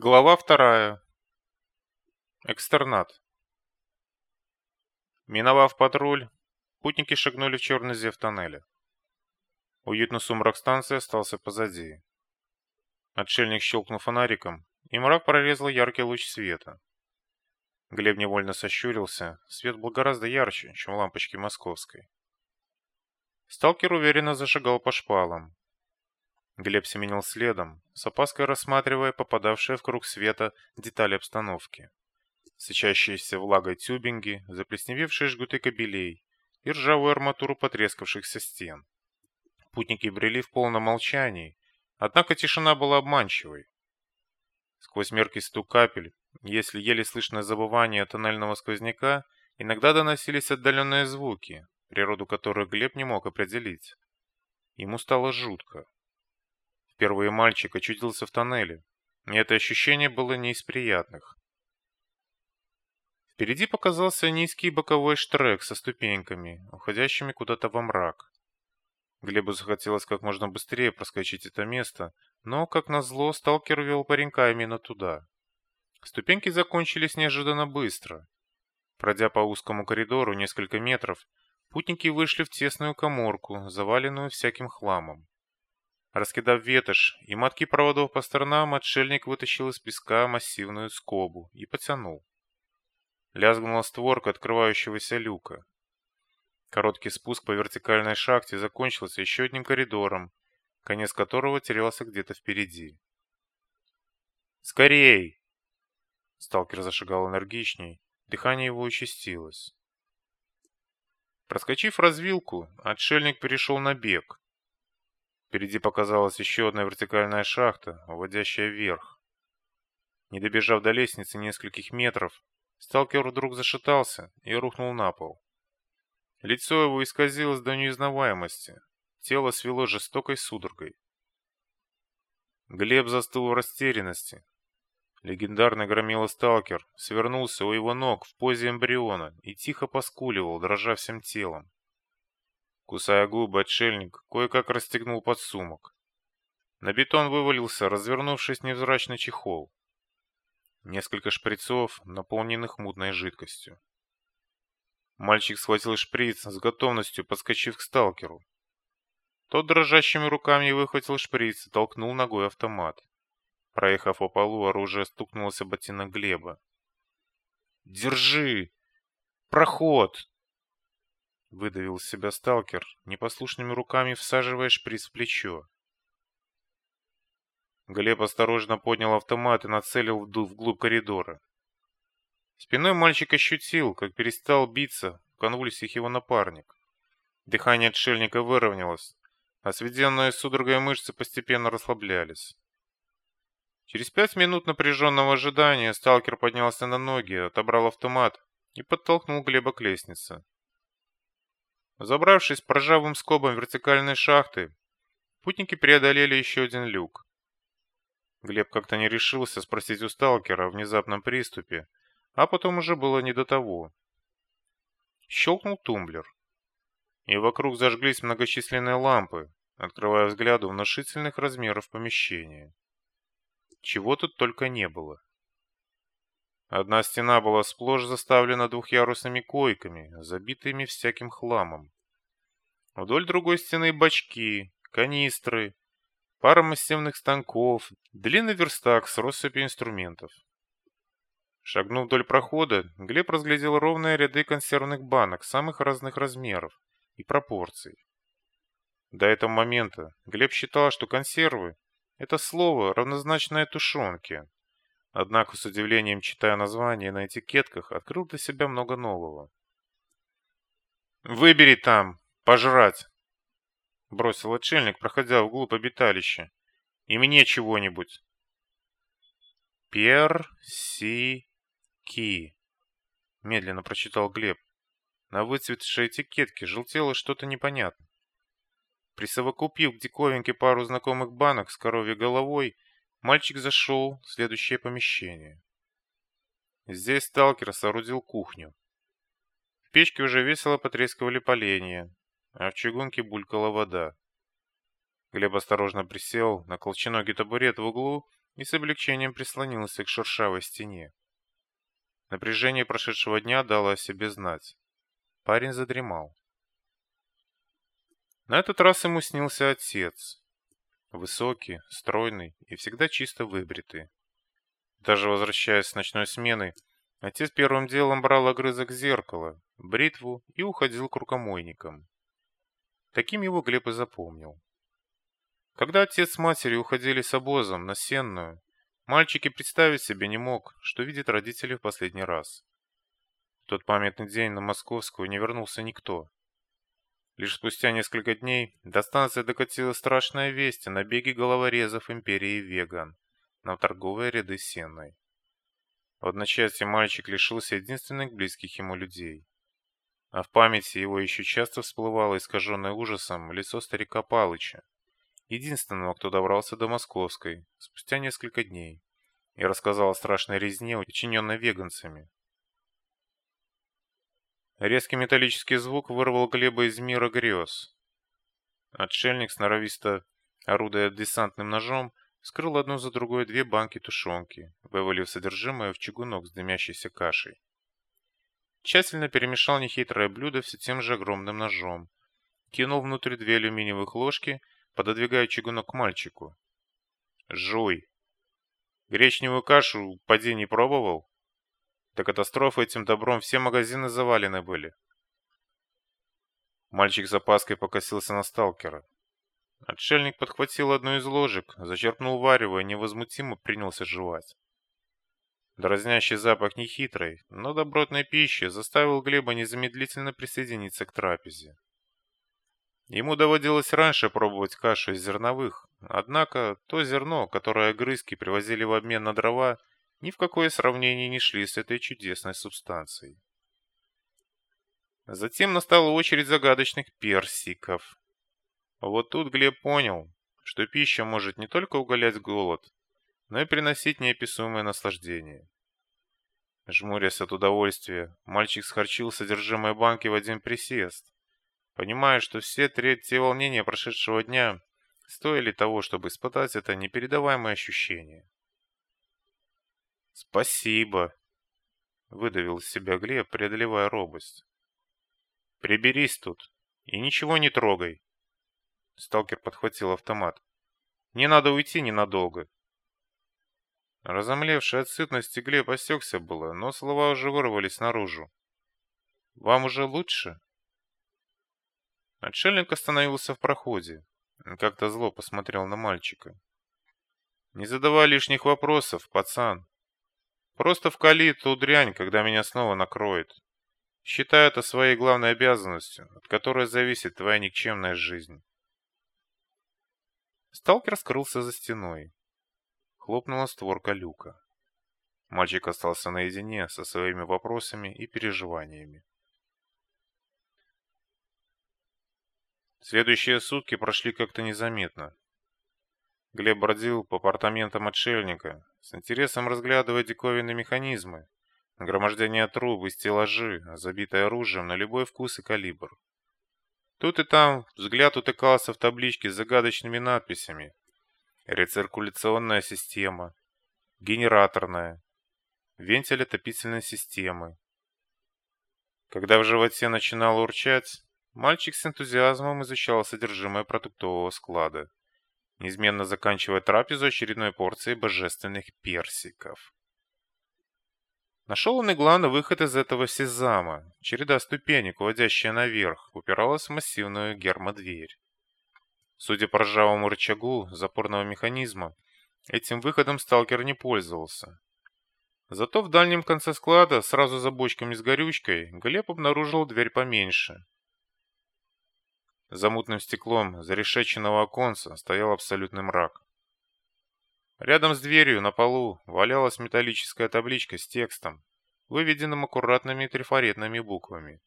Глава вторая. Экстернат. Миновав патруль, путники шагнули в черный зев тоннеля. Уютный сумрак станции остался позади. Отшельник щелкнул фонариком, и мрак прорезал яркий луч света. Глеб невольно сощурился, свет был гораздо ярче, чем лампочки московской. Сталкер уверенно зашагал по шпалам, Глеб семенил следом, с опаской рассматривая попадавшие в круг света детали обстановки. Сочащиеся влагой тюбинги, заплесневевшие жгуты кабелей и ржавую арматуру потрескавшихся стен. Путники брели в полном молчании, однако тишина была обманчивой. Сквозь меркий стук капель, если еле слышное забывание тоннельного сквозняка, иногда доносились отдаленные звуки, природу которых Глеб не мог определить. Ему стало жутко. Впервые мальчик очутился в тоннеле, и это ощущение было не из приятных. Впереди показался низкий боковой штрек со ступеньками, уходящими куда-то во мрак. Глебу захотелось как можно быстрее проскочить это место, но, как назло, сталкер вел паренька именно туда. Ступеньки закончились неожиданно быстро. Пройдя по узкому коридору несколько метров, путники вышли в тесную коморку, заваленную всяким хламом. Раскидав ветошь и мотки проводов по сторонам, отшельник вытащил из песка массивную скобу и потянул. Лязгнула створка открывающегося люка. Короткий спуск по вертикальной шахте закончился еще одним коридором, конец которого терялся где-то впереди. «Скорей!» Сталкер зашагал энергичней, дыхание его участилось. Проскочив развилку, отшельник перешел на бег, Впереди показалась еще одна вертикальная шахта, уводящая вверх. Не добежав до лестницы нескольких метров, сталкер вдруг зашатался и рухнул на пол. Лицо его исказилось до неузнаваемости, тело свело жестокой судорогой. Глеб застыл в растерянности. Легендарный громила-сталкер свернулся у его ног в позе эмбриона и тихо поскуливал, дрожа всем телом. Кусая губы, отшельник кое-как расстегнул подсумок. На бетон вывалился, развернувшись невзрачный чехол. Несколько шприцов, наполненных мутной жидкостью. Мальчик схватил шприц с готовностью, подскочив к сталкеру. Тот дрожащими руками выхватил шприц толкнул ногой автомат. Проехав по полу, оружие стукнулось об ботинок Глеба. «Держи! Проход!» Выдавил себя сталкер, непослушными руками всаживая шприц в плечо. Глеб осторожно поднял автомат и нацелил вглубь коридора. Спиной мальчик ощутил, как перестал биться в конвульсиях его напарник. Дыхание отшельника выровнялось, а сведенные судорогой мышцы постепенно расслаблялись. Через пять минут напряженного ожидания сталкер поднялся на ноги, отобрал автомат и подтолкнул Глеба к лестнице. Забравшись по ржавым скобам вертикальной шахты, путники преодолели еще один люк. Глеб как-то не решился спросить у сталкера о внезапном приступе, а потом уже было не до того. Щелкнул тумблер, и вокруг зажглись многочисленные лампы, открывая взгляду внушительных размеров помещения. Чего тут только не было. Одна стена была сплошь заставлена двухъярусными койками, забитыми всяким хламом. Вдоль другой стены бачки, канистры, пара массивных станков, длинный верстак с россыпью инструментов. Шагнув вдоль прохода, Глеб разглядел ровные ряды консервных банок самых разных размеров и пропорций. До этого момента Глеб считал, что консервы – это слово, равнозначное тушенке, Однако, с удивлением читая названия на этикетках, открыл для себя много нового. «Выбери там, пожрать!» Бросил отшельник, проходя вглубь обиталища. «И мне чего-нибудь!» «Пер-си-ки», медленно прочитал Глеб. На выцветшей этикетке желтело что-то непонятное. Присовокупив к диковинке пару знакомых банок с коровьей головой, Мальчик зашел в следующее помещение. Здесь сталкер соорудил кухню. В печке уже весело потрескивали поленья, а в чугунке булькала вода. Глеб осторожно присел на колченогий табурет в углу и с облегчением прислонился к шершавой стене. Напряжение прошедшего дня дало о себе знать. Парень задремал. На этот раз ему снился отец. Высокий, стройный и всегда чисто выбритый. Даже возвращаясь с ночной смены, отец первым делом брал огрызок зеркала, бритву и уходил к рукомойникам. Таким его Глеб и запомнил. Когда отец с матерью уходили с обозом на Сенную, мальчик и представить себе не мог, что видит родителей в последний раз. В тот памятный день на Московскую не вернулся никто. Лишь спустя несколько дней до станции докатила страшная весть о набеге головорезов империи Веган на торговые ряды Сенной. В одночасье мальчик лишился единственных близких ему людей. А в памяти его еще часто всплывало искаженное ужасом лицо старика Палыча, единственного, кто добрался до Московской спустя несколько дней и рассказал о страшной резне, учиненной веганцами. Резкий металлический звук вырвал Глеба из мира грез. Отшельник, сноровисто орудуя десантным ножом, вскрыл одну за другой две банки тушенки, вывалив содержимое в чугунок с дымящейся кашей. Тщательно перемешал нехитрое блюдо все тем же огромным ножом, кинул внутрь две алюминиевых ложки пододвигая чугунок к мальчику. «Жуй! Гречневую кашу поди не пробовал? До катастрофы этим добром все магазины завалены были». Мальчик с опаской покосился на сталкера. Отшельник подхватил одну из ложек, зачерпнул варево и невозмутимо принялся жевать. Дразнящий запах нехитрой, но добротной пищи заставил Глеба незамедлительно присоединиться к трапезе. Ему доводилось раньше пробовать кашу из зерновых, однако то зерно, которое грызки привозили в обмен на дрова, ни в какое сравнение не шли с этой чудесной субстанцией. Затем настала очередь загадочных персиков. Вот тут Глеб понял, что пища может не только уголять голод, но и приносить неописуемое наслаждение. Жмурясь от удовольствия, мальчик схарчил содержимое банки в один присест понимая, что все третьи волнения прошедшего дня стоили того, чтобы испытать это непередаваемое ощущение. «Спасибо», — выдавил из себя Глеб, преодолевая робость. «Приберись тут и ничего не трогай». Сталкер подхватил автомат. «Не надо уйти ненадолго». Разомлевший от сытности Глеб осекся было, но слова уже вырвались наружу. «Вам уже лучше?» Отшельник остановился в проходе. Как-то зло посмотрел на мальчика. «Не задавай лишних вопросов, пацан. Просто вкали ту дрянь, когда меня снова накроет. Считай это своей главной обязанностью, от которой зависит твоя никчемная жизнь». Сталкер скрылся за стеной. Хлопнула створка люка. Мальчик остался наедине со своими вопросами и переживаниями. Следующие сутки прошли как-то незаметно. Глеб бродил по апартаментам отшельника, с интересом разглядывая диковинные механизмы, нагромождение труб и стеллажи, забитые оружием на любой вкус и калибр. Тут и там взгляд утыкался в таблички с загадочными надписями. Рециркуляционная система, генераторная, вентиль отопительной системы. Когда в животе начинало урчать, Мальчик с энтузиазмом изучал содержимое продуктового склада, неизменно заканчивая трапезу очередной порцией божественных персиков. Нашел он и главный выход из этого сезама. Череда ступенек, уводящая наверх, упиралась в массивную гермодверь. Судя по ржавому рычагу запорного механизма, этим выходом сталкер не пользовался. Зато в дальнем конце склада, сразу за бочками с горючкой, Глеб обнаружил дверь поменьше, за мутным стеклом зарешеченного оконца стоял абсолютный мрак. Рядом с дверью на полу валялась металлическая табличка с текстом, выведенным аккуратными трафаретными буквами.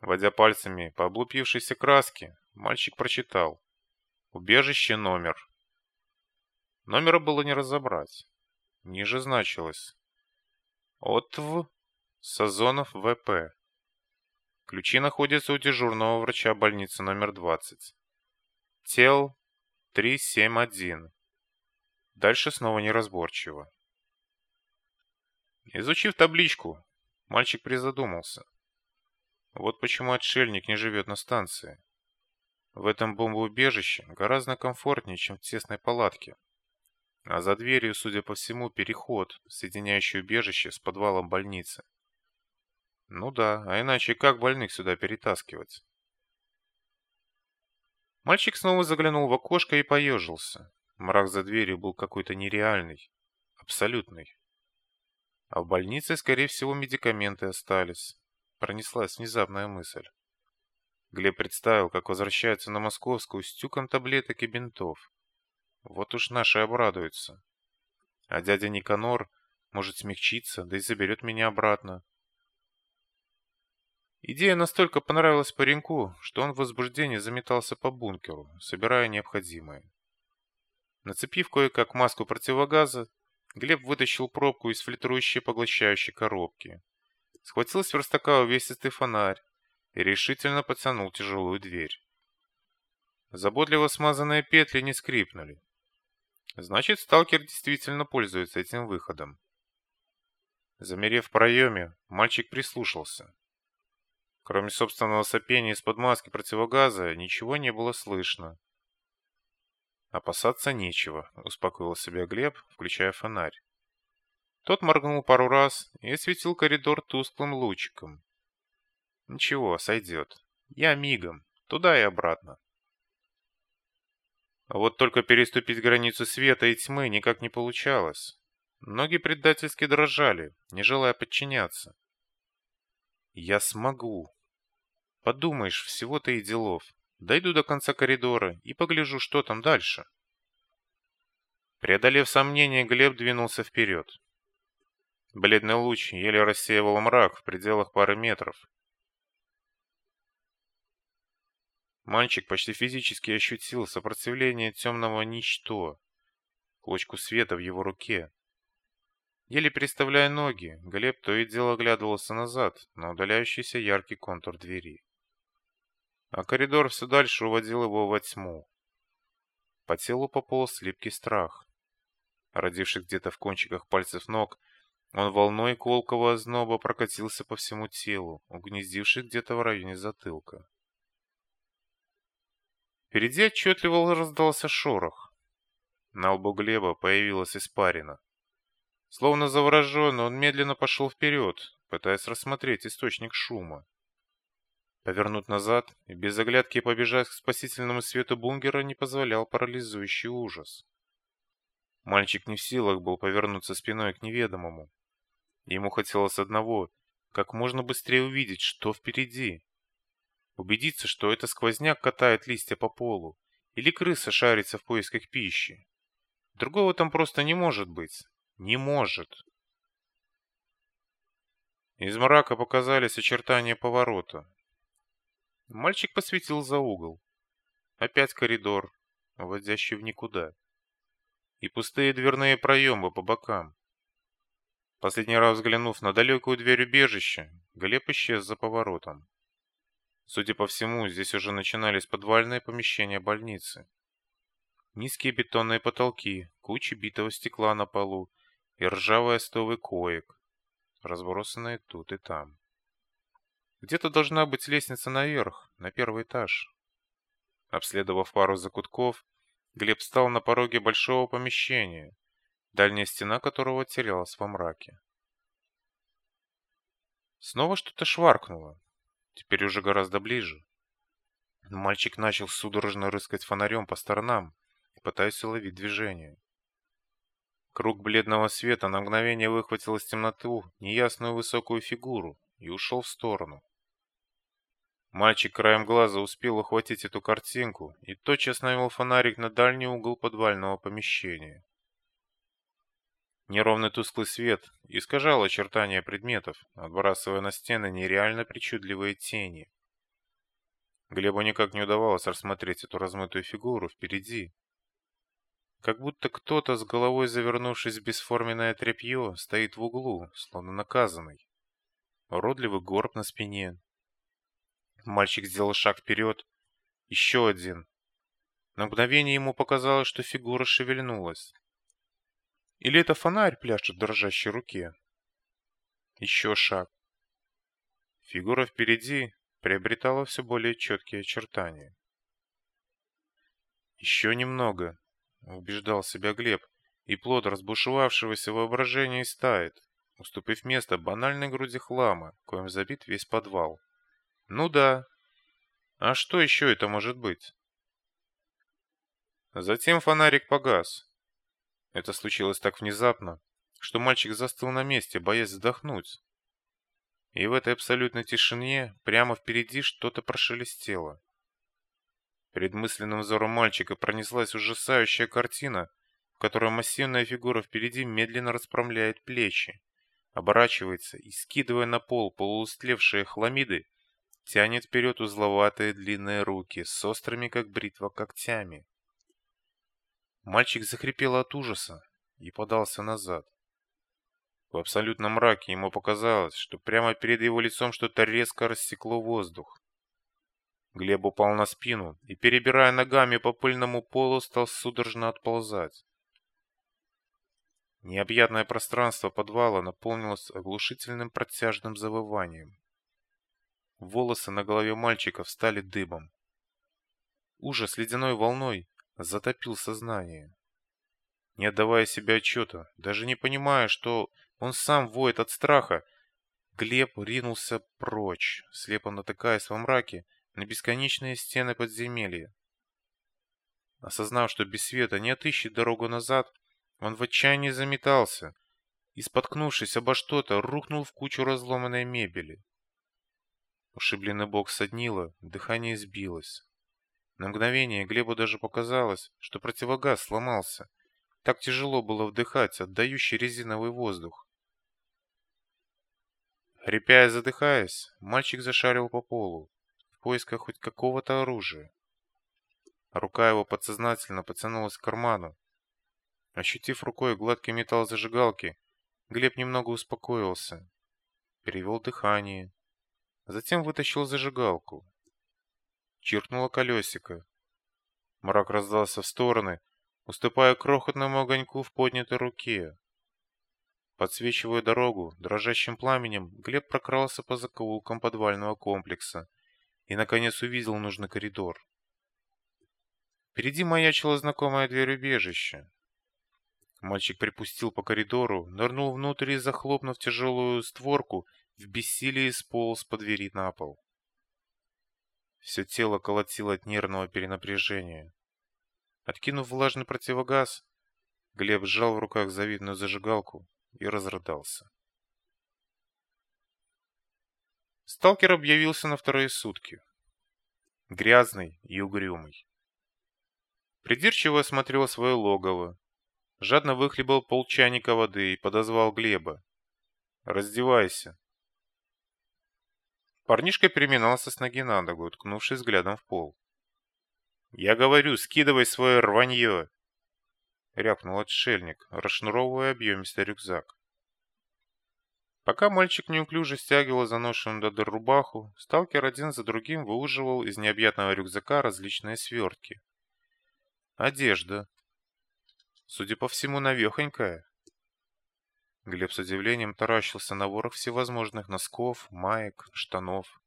Водя пальцами по облупившейся краске, мальчик прочитал «Убежище номер». Номера было не разобрать. Ниже значилось «Отв Сазонов ВП». Ключи находятся у дежурного врача больницы номер 20. Тел 371. Дальше снова неразборчиво. Изучив табличку, мальчик призадумался. Вот почему отшельник не живет на станции. В этом бомбоубежище гораздо комфортнее, чем в тесной палатке. А за дверью, судя по всему, переход, соединяющий убежище с подвалом больницы. Ну да, а иначе как больных сюда перетаскивать? Мальчик снова заглянул в окошко и поежился. Мрак за дверью был какой-то нереальный, абсолютный. А в больнице, скорее всего, медикаменты остались. Пронеслась внезапная мысль. Глеб представил, как возвращается на Московскую с тюком таблеток и бинтов. Вот уж наши обрадуются. А дядя Никанор может смягчиться, да и заберет меня обратно. Идея настолько понравилась пареньку, что он в возбуждении заметался по бункеру, собирая необходимое. Нацепив кое-как маску противогаза, Глеб вытащил пробку из фильтрующей поглощающей коробки. Схватил с верстака увесистый фонарь и решительно потянул тяжелую дверь. Заботливо смазанные петли не скрипнули. Значит, сталкер действительно пользуется этим выходом. Замерев в проеме, мальчик прислушался. Кроме собственного сопения из-под маски противогаза, ничего не было слышно. «Опасаться нечего», — успокоил себя Глеб, включая фонарь. Тот моргнул пару раз и осветил коридор тусклым лучиком. «Ничего, сойдет. Я мигом. Туда и обратно». А вот только переступить границу света и тьмы никак не получалось. Ноги предательски дрожали, не желая подчиняться. «Я смогу», Подумаешь, всего-то и делов. Дойду до конца коридора и погляжу, что там дальше. Преодолев сомнения, Глеб двинулся вперед. Бледный луч еле рассеивал мрак в пределах пары метров. Мальчик почти физически ощутил сопротивление темного ничто, клочку света в его руке. Еле переставляя ноги, Глеб то и дело оглядывался назад на удаляющийся яркий контур двери а коридор все дальше уводил его во тьму. По телу пополз липкий страх. Родивший где-то в кончиках пальцев ног, он волной колкого озноба прокатился по всему телу, угнездившись где-то в районе затылка. Впереди отчетливо раздался шорох. На лбу Глеба появилась испарина. Словно завороженный, он медленно пошел вперед, пытаясь рассмотреть источник шума. Повернуть назад и без оглядки побежать к спасительному свету бунгера не позволял парализующий ужас. Мальчик не в силах был повернуться спиной к неведомому. Ему хотелось одного — как можно быстрее увидеть, что впереди. Убедиться, что это сквозняк катает листья по полу, или крыса шарится в поисках пищи. Другого там просто не может быть. Не может. Из мрака показались очертания поворота. Мальчик посветил за угол. Опять коридор, вводящий в никуда. И пустые дверные проемы по бокам. Последний раз взглянув на далекую дверь убежища, Глеб исчез за поворотом. Судя по всему, здесь уже начинались подвальные помещения больницы. Низкие бетонные потолки, куча битого стекла на полу и ржавые остовы коек, разбросанные тут и там. Где-то должна быть лестница наверх, на первый этаж. Обследовав пару закутков, Глеб встал на пороге большого помещения, дальняя стена которого терялась во мраке. Снова что-то шваркнуло, теперь уже гораздо ближе. Мальчик начал судорожно рыскать фонарем по сторонам, пытаясь уловить движение. Круг бледного света на мгновение выхватил из темноту неясную высокую фигуру и ушел в сторону. Мальчик краем глаза успел ухватить эту картинку и тотчас навел фонарик на дальний угол подвального помещения. Неровный тусклый свет искажал очертания предметов, отбрасывая на стены нереально причудливые тени. Глебу никак не удавалось рассмотреть эту размытую фигуру впереди. Как будто кто-то с головой завернувшись в бесформенное тряпье стоит в углу, словно наказанный. Уродливый горб на спине, Мальчик сделал шаг вперед. Еще один. На мгновение ему показалось, что фигура шевельнулась. Или это фонарь пляшет в дрожащей руке? Еще шаг. Фигура впереди приобретала все более четкие очертания. «Еще немного», — убеждал себя Глеб, и плод разбушевавшегося воображения истает, уступив место банальной груди хлама, коим забит весь подвал. «Ну да. А что еще это может быть?» Затем фонарик погас. Это случилось так внезапно, что мальчик застыл на месте, боясь вздохнуть. И в этой абсолютной тишине прямо впереди что-то прошелестело. Перед мысленным взором мальчика пронеслась ужасающая картина, в которой массивная фигура впереди медленно расправляет плечи, оборачивается и, скидывая на пол полуустлевшие хламиды, тянет вперед узловатые длинные руки с острыми, как бритва, когтями. Мальчик захрипел от ужаса и подался назад. В абсолютном мраке ему показалось, что прямо перед его лицом что-то резко рассекло воздух. Глеб упал на спину и, перебирая ногами по пыльному полу, стал судорожно отползать. Необъятное пространство подвала наполнилось оглушительным протяжным завыванием. Волосы на голове мальчика встали дыбом. Ужас ледяной волной затопил сознание. Не отдавая себе отчета, даже не понимая, что он сам воет от страха, Глеб ринулся прочь, слепо натыкаясь во мраке на бесконечные стены подземелья. Осознав, что без света не отыщет дорогу назад, он в отчаянии заметался и, споткнувшись обо что-то, рухнул в кучу разломанной мебели. Ушибленный бок соднило, дыхание сбилось. На мгновение Глебу даже показалось, что противогаз сломался. Так тяжело было вдыхать отдающий резиновый воздух. Хрипя и задыхаясь, мальчик зашарил по полу, в поисках хоть какого-то оружия. Рука его подсознательно потянулась к карману. Ощутив рукой гладкий металл зажигалки, Глеб немного успокоился. Перевел дыхание. Затем вытащил зажигалку. Чиркнуло колесико. Мрак раздался в стороны, уступая крохотному огоньку в поднятой руке. Подсвечивая дорогу дрожащим пламенем, Глеб прокрался по закоулкам подвального комплекса и, наконец, увидел нужный коридор. Впереди маячила знакомая дверь убежища. Мальчик припустил по коридору, нырнул внутрь и, захлопнув тяжелую створку, в бессилии сполз по двери на пол. Все тело колотило от нервного перенапряжения. Откинув влажный противогаз, Глеб сжал в руках завидную зажигалку и разрыдался. Сталкер объявился на вторые сутки. Грязный и угрюмый. Придирчиво осмотрел свое логово, жадно выхлебал полчайника воды и подозвал Глеба. «Раздевайся». Парнишка переминался с ноги на ногу, уткнувшись взглядом в пол. «Я говорю, скидывай свое рванье!» — рявкнул отшельник, расшнуровывая объемистый рюкзак. Пока мальчик неуклюже стягивал заношенную до дыр рубаху, сталкер один за другим выуживал из необъятного рюкзака различные свертки. Одежда. Судя по всему, навехонькая. Глеб с удивлением таращился на ворох всевозможных носков, маек, штанов.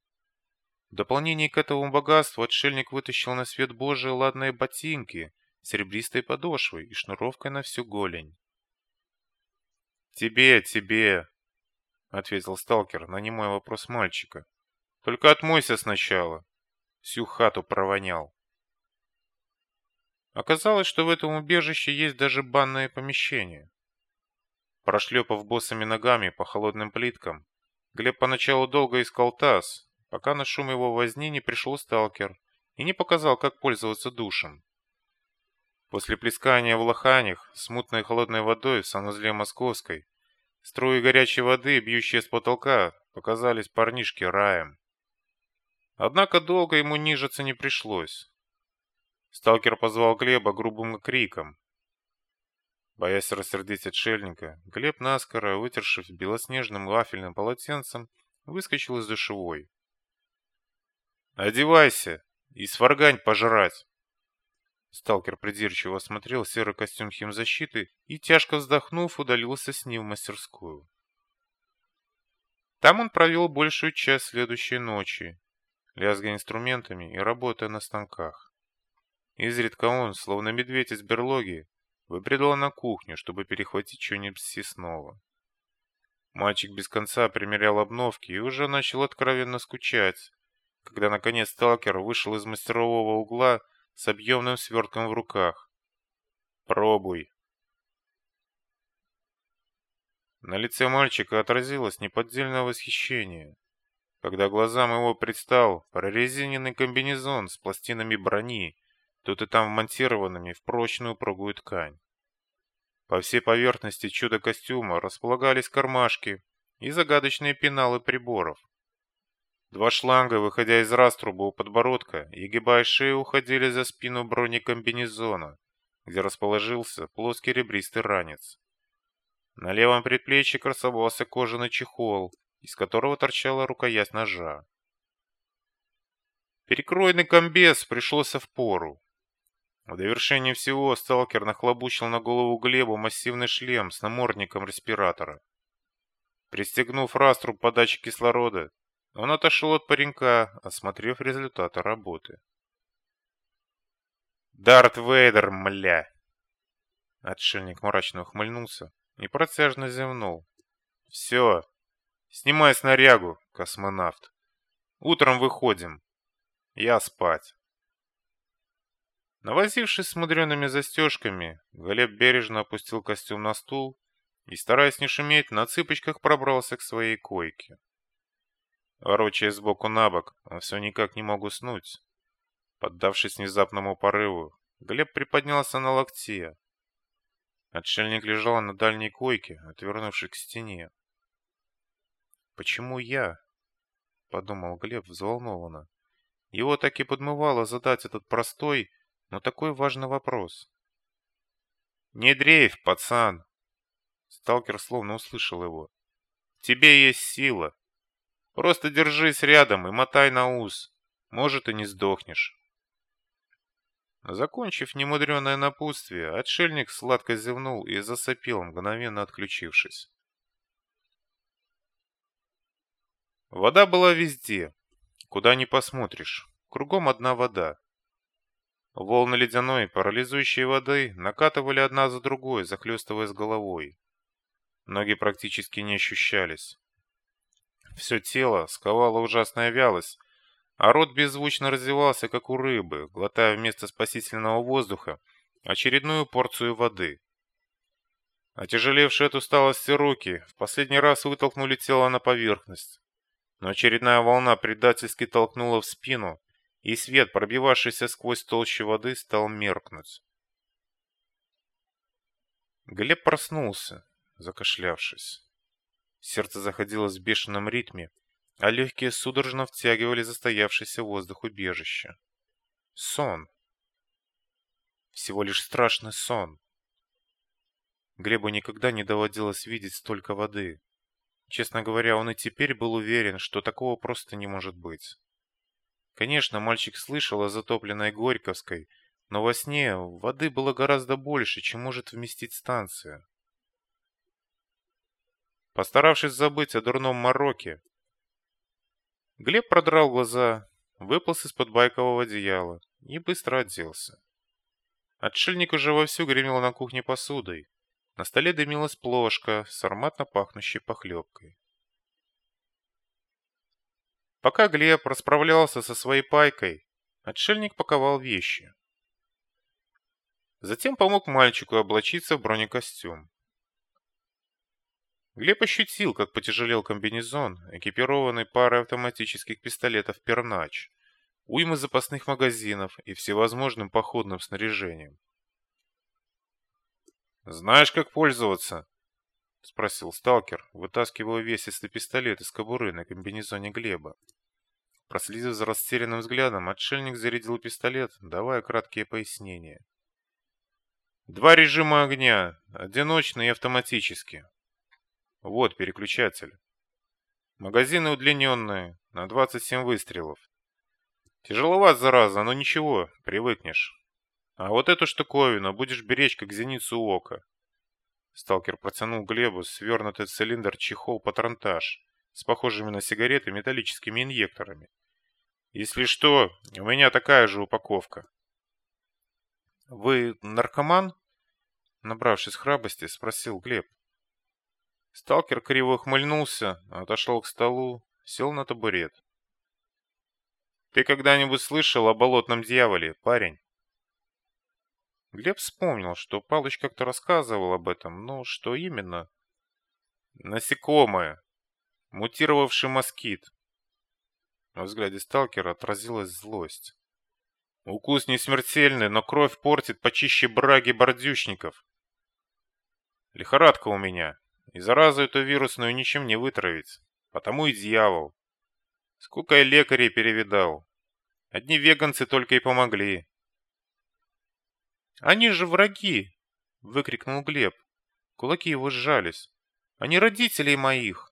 В дополнение к этому богатству отшельник вытащил на свет Божий ладные ботинки с серебристой подошвой и шнуровкой на всю голень. «Тебе, тебе!» — ответил сталкер на немой вопрос мальчика. «Только отмойся сначала. Всю хату провонял». Оказалось, что в этом убежище есть даже банное помещение. Прошлепав босыми ногами по холодным плиткам, Глеб поначалу долго искал таз, пока на шум его возни не пришел сталкер и не показал, как пользоваться душем. После плескания в лоханях с мутной холодной водой в санузле Московской струи горячей воды, бьющие с потолка, показались парнишке раем. Однако долго ему нижиться не пришлось. Сталкер позвал Глеба грубым криком, Боясь рассердить отшельника, Глеб наскоро, вытершив белоснежным вафельным полотенцем, выскочил из душевой. «Одевайся и сваргань пожрать!» Сталкер придирчиво осмотрел серый костюм химзащиты и, тяжко вздохнув, удалился с ним в мастерскую. Там он провел большую часть следующей ночи, лязгая инструментами и работая на станках. Изредка он, словно медведь из берлоги, выбредал на кухню, чтобы перехватить что-нибудь съестного. Мальчик без конца примерял обновки и уже начал откровенно скучать, когда наконец сталкер вышел из мастерового угла с объемным свертком в руках. «Пробуй!» На лице мальчика отразилось неподдельное восхищение, когда глазам его предстал прорезиненный комбинезон с пластинами брони, тут и там вмонтированными в прочную упругую ткань. По всей поверхности чудо-костюма располагались кармашки и загадочные пеналы приборов. Два шланга, выходя из раструба у подбородка и гибая шею, уходили за спину бронекомбинезона, где расположился плоский ребристый ранец. На левом предплечье красовался кожаный чехол, из которого торчала рукоять ножа. Перекроенный комбез пришелся в пору. В довершение всего сталкер нахлобучил на голову Глебу массивный шлем с намордником респиратора. Пристегнув раструб подачи кислорода, он отошел от паренька, осмотрев результаты работы. «Дарт Вейдер, мля!» Отшельник мрачно ухмыльнулся и протяжно зевнул. «Все, снимай снарягу, космонавт. Утром выходим. Я спать». Навозившись с мудреными застежками, Глеб бережно опустил костюм на стул и, стараясь не шуметь, на цыпочках пробрался к своей койке. Ворочая сбоку на бок, он все никак не мог уснуть. Поддавшись внезапному порыву, Глеб приподнялся на локте. Отшельник лежал на дальней койке, отвернувшись к стене. «Почему я?» — подумал Глеб взволнованно. Его так и подмывало задать этот простой, но такой важный вопрос. «Не дрейф, пацан!» Сталкер словно услышал его. «В тебе есть сила. Просто держись рядом и мотай на ус. Может, и не сдохнешь». Закончив немудреное напутствие, отшельник сладко зевнул и засопел, мгновенно отключившись. Вода была везде, куда ни посмотришь. Кругом одна вода. Волны ледяной, парализующей воды накатывали одна за другой, захлестывая с головой. Ноги практически не ощущались. Все тело сковало ужасная вялость, а рот беззвучно развивался, как у рыбы, глотая вместо спасительного воздуха очередную порцию воды. Отяжелевшие от усталости руки в последний раз вытолкнули тело на поверхность, но очередная волна предательски толкнула в спину, и свет, пробивавшийся сквозь толщу воды, стал меркнуть. Глеб проснулся, закашлявшись. Сердце заходилось в бешеном ритме, а легкие судорожно втягивали застоявшийся воздух убежища. Сон. Всего лишь страшный сон. Глебу никогда не доводилось видеть столько воды. Честно говоря, он и теперь был уверен, что такого просто не может быть. Конечно, мальчик слышал о затопленной Горьковской, но во сне воды было гораздо больше, чем может вместить станция. Постаравшись забыть о дурном мороке, Глеб продрал глаза, выполз из-под байкового одеяла и быстро оделся. Отшельник уже вовсю гремел на кухне посудой. На столе дымилась плошка с ароматно пахнущей похлебкой. Пока Глеб расправлялся со своей пайкой, отшельник паковал вещи. Затем помог мальчику облачиться в бронекостюм. Глеб ощутил, как потяжелел комбинезон, экипированный парой автоматических пистолетов «Пернач», уймы запасных магазинов и всевозможным походным снаряжением. «Знаешь, как пользоваться?» — спросил сталкер, вытаскивая увесистый пистолет из кобуры на комбинезоне Глеба. Проследив за растерянным взглядом, отшельник зарядил пистолет, давая краткие пояснения. «Два режима огня, одиночный и автоматический. Вот переключатель. Магазины удлиненные, на 27 выстрелов. Тяжеловат, зараза, но ничего, привыкнешь. А вот эту штуковину будешь беречь, как зеницу ока. Сталкер протянул Глебу свернутый цилиндр чехол-патронтаж с похожими на сигареты металлическими инъекторами. Если что, у меня такая же упаковка. «Вы наркоман?» Набравшись храбрости, спросил Глеб. Сталкер криво ухмыльнулся, отошел к столу, сел на табурет. «Ты когда-нибудь слышал о болотном дьяволе, парень?» Глеб вспомнил, что Палыч как-то рассказывал об этом, но что именно? «Насекомое. Мутировавший москит». В взгляде сталкера отразилась злость. «Укус не смертельный, но кровь портит почище браги бордючников. Лихорадка у меня, и заразу эту вирусную ничем не вытравить, потому и дьявол. Сколько я лекарей перевидал. Одни веганцы только и помогли. «Они же враги!» — выкрикнул Глеб. Кулаки его сжались. «Они родителей моих!»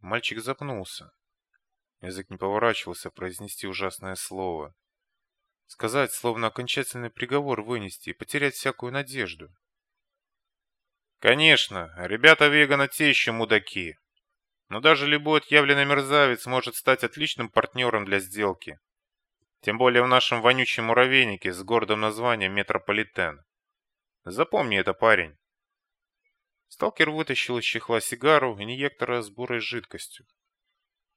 Мальчик запнулся. Язык не поворачивался произнести ужасное слово. Сказать, словно окончательный приговор вынести и потерять всякую надежду. Конечно, ребята-веганы те еще мудаки. Но даже любой отъявленный мерзавец может стать отличным партнером для сделки. Тем более в нашем вонючем муравейнике с гордым названием «Метрополитен». Запомни это, парень. Сталкер вытащил из чехла сигару инъектора с бурой жидкостью.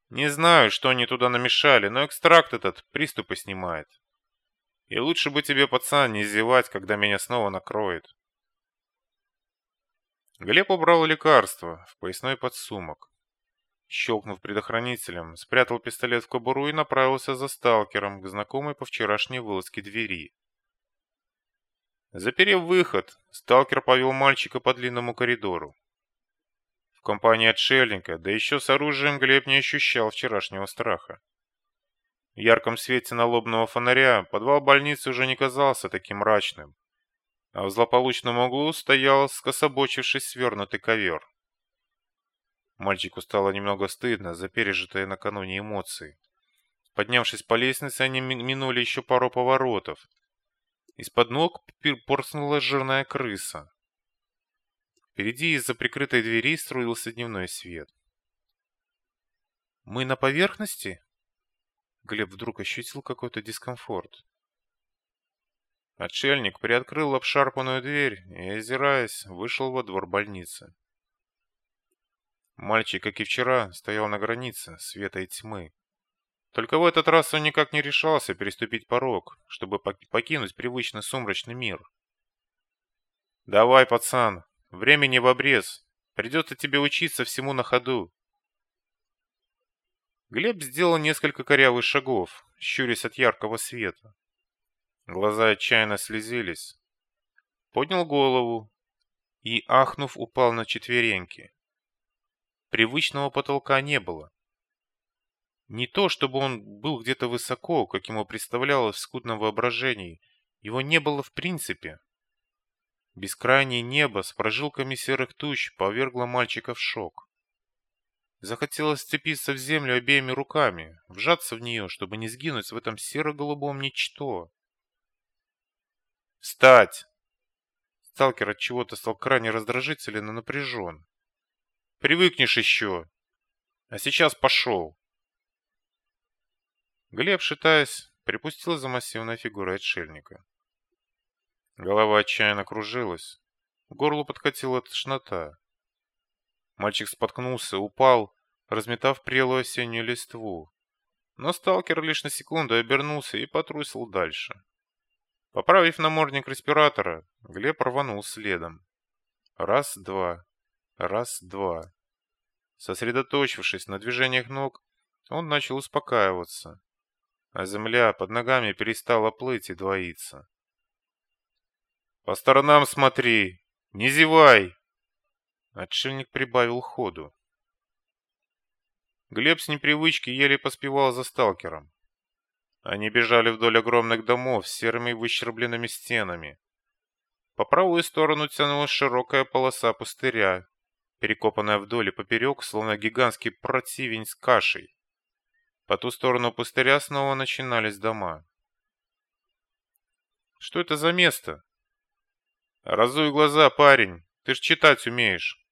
Не знаю, что они туда намешали, но экстракт этот приступы снимает. И лучше бы тебе, пацан, не зевать, когда меня снова накроет. Глеб убрал лекарство в поясной подсумок. Щелкнув предохранителем, спрятал пистолет в кобуру и направился за сталкером к знакомой по вчерашней вылазке двери. Заперев выход, сталкер повел мальчика по длинному коридору. В компании отшельника, да еще с оружием Глеб не ощущал вчерашнего страха. В ярком свете налобного фонаря подвал больницы уже не казался таким мрачным а в злополучном углу стоял скособочившись свернутый ковер. Мальчику стало немного стыдно за пережитые накануне эмоции. Поднявшись по лестнице, они минули еще пару поворотов. Из-под ног порснула жирная крыса. Впереди из-за прикрытой двери струился дневной свет. «Мы на поверхности?» Глеб вдруг ощутил какой-то дискомфорт. Отшельник приоткрыл обшарпанную дверь и, озираясь, вышел во двор больницы. Мальчик, как и вчера, стоял на границе света и тьмы. Только в этот раз он никак не решался переступить порог, чтобы покинуть привычный сумрачный мир. «Давай, пацан, времени в обрез. Придется тебе учиться всему на ходу». Глеб сделал несколько корявых шагов, щурясь от яркого света. Глаза отчаянно слезились. Поднял голову и, ахнув, упал на четвереньки. Привычного потолка не было. Не то, чтобы он был где-то высоко, как ему представлялось в скудном воображении. Его не было в принципе. Бескрайнее небо с прожилками серых туч повергло мальчика в шок. Захотелось сцепиться в землю обеими руками, вжаться в нее, чтобы не сгинуть в этом серо-голубом ничто. «Встать!» Сталкер от чего-то стал крайне раздражителен и напряжен. «Привыкнешь еще! А сейчас пошел!» Глеб, шатаясь, припустил за массивной фигурой отшельника. Голова отчаянно кружилась, к горлу подкатила тошнота. Мальчик споткнулся, упал, разметав прелую осеннюю листву. Но сталкер лишь на секунду обернулся и потрусил дальше. Поправив намордник респиратора, Глеб рванул следом. Раз-два, раз-два. Сосредоточившись на движениях ног, он начал успокаиваться, а земля под ногами перестала плыть и двоиться. «По сторонам смотри! Не зевай!» Отшельник прибавил ходу. Глеб с непривычки еле поспевал за сталкером. Они бежали вдоль огромных домов с серыми выщербленными стенами. По правую сторону тянулась широкая полоса пустыря, перекопанная вдоль и поперек, словно гигантский противень с кашей. По ту сторону пустыря снова начинались дома. Что это за место? Разуй глаза, парень. Ты ж читать умеешь.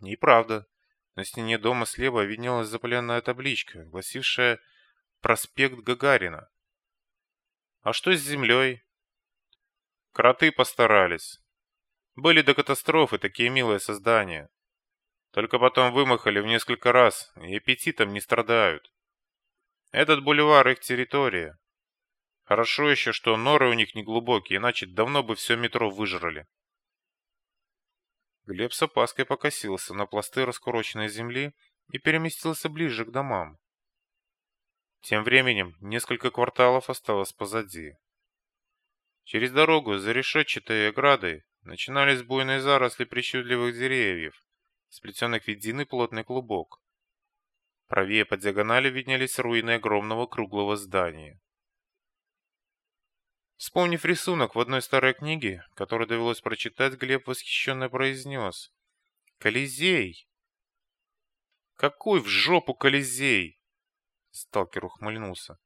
Неправда. На стене дома слева виднелась запыленная табличка, гласившая «Проспект Гагарина». А что с землей? Кроты постарались. Были до катастрофы такие милые создания. Только потом вымахали в несколько раз и аппетитом не страдают. Этот бульвар их территория. Хорошо еще, что норы у них не глубокие, иначе давно бы все метро выжрали. Глеб с опаской покосился на пласты раскуроченной земли и переместился ближе к домам. Тем временем несколько кварталов осталось позади. Через дорогу за решетчатой оградой начинались буйные заросли причудливых деревьев, сплетенных в единый плотный клубок. Правее по диагонали виднелись руины огромного круглого здания. Вспомнив рисунок в одной старой книге, которую довелось прочитать, Глеб восхищенно произнес. «Колизей!» «Какой в жопу Колизей?» Сталкер ухмыльнулся.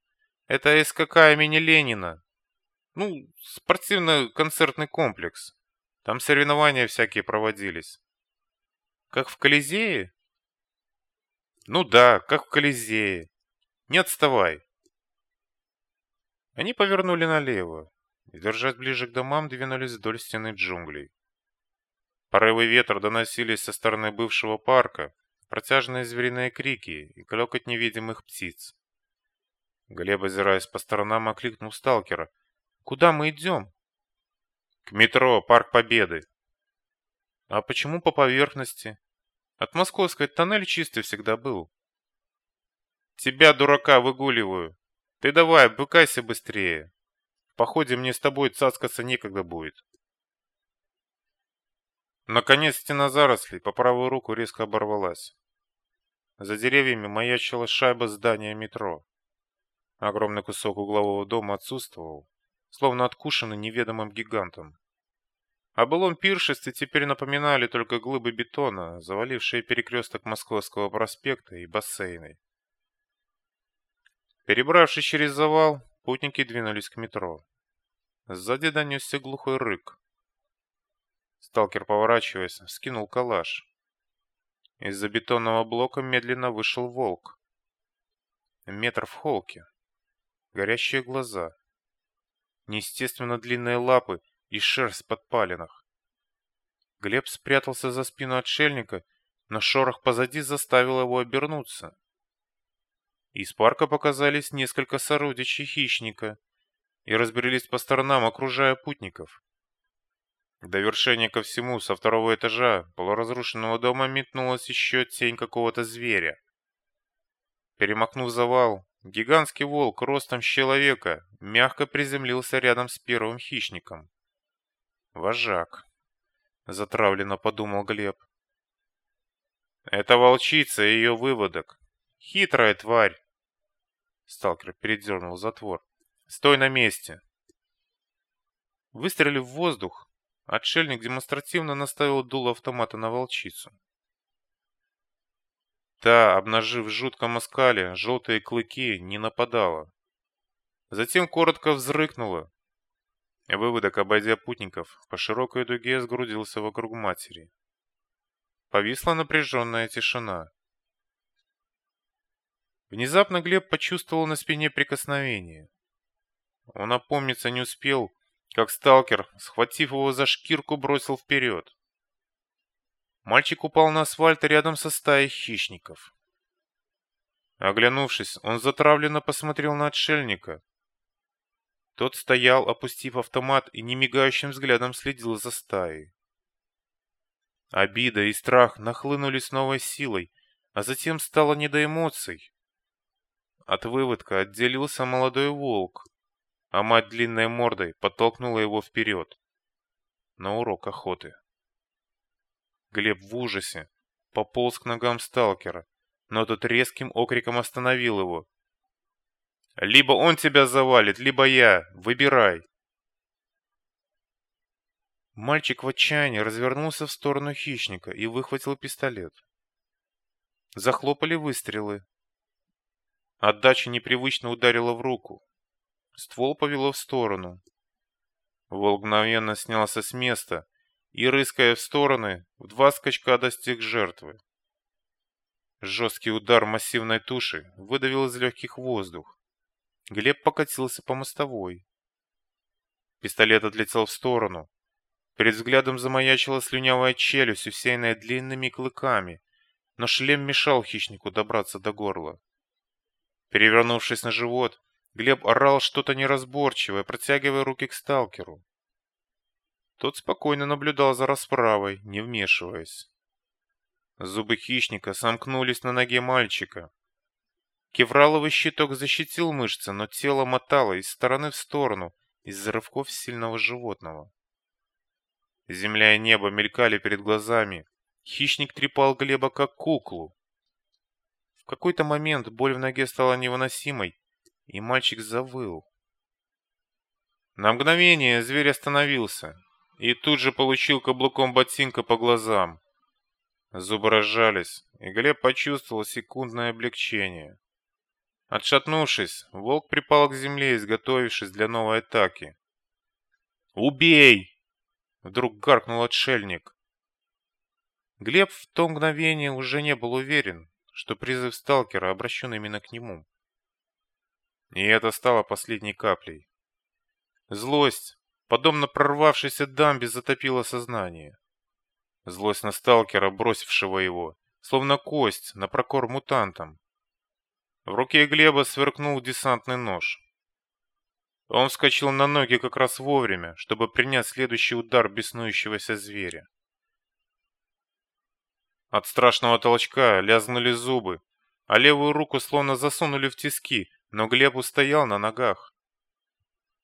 «Это СКК имени Ленина. Ну, спортивно-концертный комплекс. Там соревнования всякие проводились». «Как в Колизее?» «Ну да, как в Колизее. Не отставай. Они повернули налево и, держась ближе к домам, двинулись вдоль стены джунглей. Порывы ветра доносились со стороны бывшего парка, протяжные звериные крики и клёкот невидимых птиц. Глеб, озираясь по сторонам, окликнул сталкера. «Куда мы идем?» «К метро, Парк Победы». «А почему по поверхности?» «От Московской тоннель чистый всегда был». «Тебя, дурака, выгуливаю. Ты давай, быкайся быстрее. В походе мне с тобой цацкаться некогда будет. Наконец стена зарослей по правую руку резко оборвалась. За деревьями маячила шайба здания метро. Огромный кусок углового дома отсутствовал, словно откушенный неведомым гигантом. О былом пиршестве теперь напоминали только глыбы бетона, завалившие перекресток Московского проспекта и бассейны. Перебравшись через завал, путники двинулись к метро. Сзади донесся глухой рык. Сталкер, поворачиваясь, скинул калаш. Из-за бетонного блока медленно вышел волк. Метр в холке. Горящие глаза. Неестественно длинные лапы и шерсть под паленах. Глеб спрятался за спину отшельника, но шорох позади заставил его обернуться. Из парка показались несколько сородичей хищника и разбрелись по сторонам, окружая путников. К довершению ко всему, со второго этажа полуразрушенного дома метнулась еще тень какого-то зверя. Перемахнув завал, гигантский волк ростом с человека мягко приземлился рядом с первым хищником. «Вожак», — затравленно подумал Глеб. «Это волчица и ее выводок. Хитрая тварь. Сталкер передернул затвор. Стой на месте. Выстрелив в воздух, отшельник демонстративно наставил дуло автомата на волчицу. Та, обнажив в жутком оскале желтые клыки, не нападала. Затем коротко взрыкнула. Выводок, обойдя путников, по широкой дуге сгрудился вокруг матери. Повисла напряженная тишина. Внезапно Глеб почувствовал на спине прикосновение. Он опомниться не успел, как сталкер, схватив его за шкирку, бросил вперед. Мальчик упал на асфальт рядом со стаей хищников. Оглянувшись, он затравленно посмотрел на отшельника. Тот стоял, опустив автомат и немигающим взглядом следил за стаей. Обида и страх нахлынули с новой силой, а затем стало не до эмоций. От выводка отделился молодой волк, а мать длинной мордой подтолкнула его вперед. На урок охоты. Глеб в ужасе пополз к ногам сталкера, но тот резким окриком остановил его. «Либо он тебя завалит, либо я. Выбирай!» Мальчик в отчаянии развернулся в сторону хищника и выхватил пистолет. Захлопали выстрелы. Отдача непривычно ударила в руку. Ствол повело в сторону. Волк мгновенно снялся с места и, рыская в стороны, в два скачка достиг жертвы. Жесткий удар массивной туши выдавил из легких воздух. Глеб покатился по мостовой. Пистолет отлетел в сторону. Перед взглядом замаячила слюнявая челюсть, усеянная длинными клыками, но шлем мешал хищнику добраться до горла. Перевернувшись на живот, Глеб орал что-то неразборчивое, протягивая руки к сталкеру. Тот спокойно наблюдал за расправой, не вмешиваясь. Зубы хищника сомкнулись на ноге мальчика. Кевраловый щиток защитил мышцы, но тело мотало из стороны в сторону из-за рывков сильного животного. Земля и небо мелькали перед глазами. Хищник трепал Глеба как куклу. В какой-то момент боль в ноге стала невыносимой, и мальчик завыл. На мгновение зверь остановился и тут же получил каблуком ботинка по глазам. Зубы разжались, и Глеб почувствовал секундное облегчение. Отшатнувшись, волк припал к земле, изготовившись для новой атаки. «Убей!» — вдруг гаркнул отшельник. Глеб в то мгновение уже не был уверен, что призыв сталкера обращен именно к нему. И это стало последней каплей. Злость, подобно прорвавшейся дамбе, затопила сознание. Злость на сталкера, бросившего его, словно кость на прокор мутантам. В руке Глеба сверкнул десантный нож. Он вскочил на ноги как раз вовремя, чтобы принять следующий удар беснующегося зверя. От страшного толчка лязгнули зубы, а левую руку словно засунули в тиски, но Глеб устоял на ногах.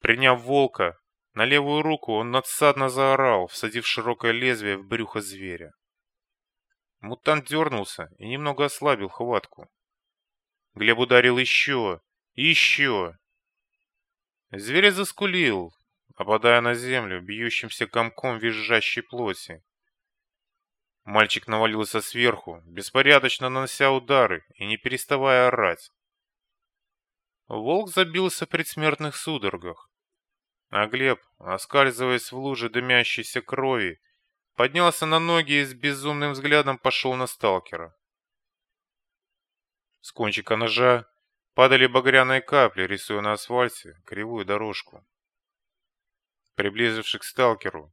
Приняв волка, на левую руку он надсадно заорал, всадив широкое лезвие в брюхо зверя. Мутант дернулся и немного ослабил хватку. Глеб ударил еще еще. Зверь заскулил, опадая на землю, бьющимся комком визжащей плоти. Мальчик навалился сверху, беспорядочно нанося удары и не переставая орать. Волк забился в предсмертных судорогах. А Глеб, оскальзываясь в луже дымящейся крови, поднялся на ноги и с безумным взглядом пошел на сталкера. С кончика ножа падали багряные капли, рисуя на асфальте кривую дорожку. Приблизившись к сталкеру,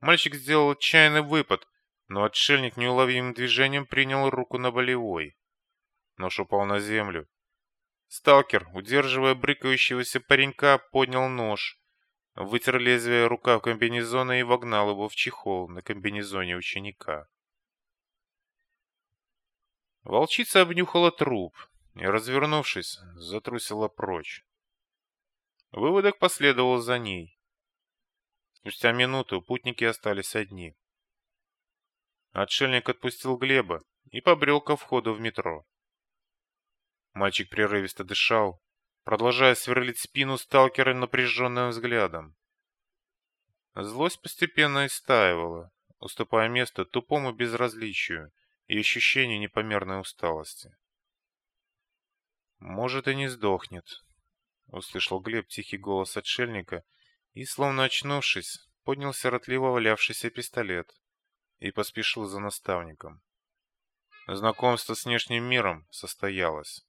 мальчик сделал отчаянный выпад, но отшельник неуловимым движением принял руку на болевой. Нож упал на землю, Сталкер, удерживая брыкающегося паренька, поднял нож, вытер лезвие рукав комбинезона и вогнал его в чехол на комбинезоне ученика. Волчица обнюхала труп и, развернувшись, затрусила прочь. Выводок последовал за ней. Спустя минуту путники остались одни. Отшельник отпустил Глеба и побрел ко входу в метро. Мальчик прерывисто дышал, продолжая сверлить спину сталкера напряженным взглядом. Злость постепенно истаивала, уступая место тупому безразличию и ощущению непомерной усталости. «Может, и не сдохнет», — услышал Глеб тихий голос отшельника и, словно очнувшись, поднял сиротливо валявшийся пистолет и поспешил за наставником. Знакомство с внешним миром состоялось.